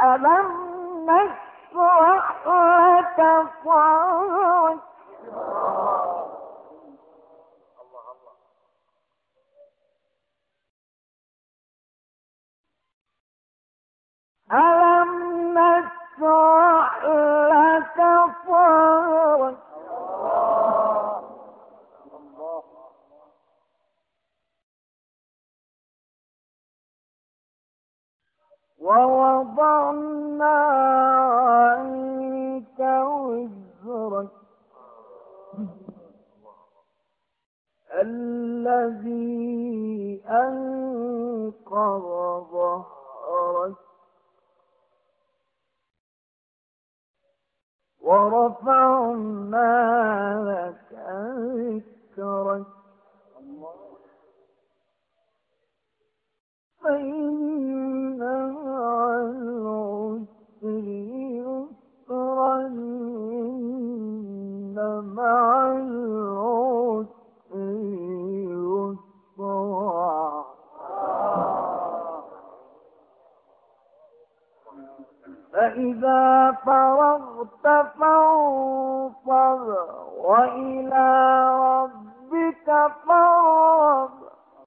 ألم نشرح ووضعنا عنك وزرك الذي أنقض ظهرك ورفعنا لك ذكرك. فإن فإذا فرغت فانصب وإلى ربك فارغب.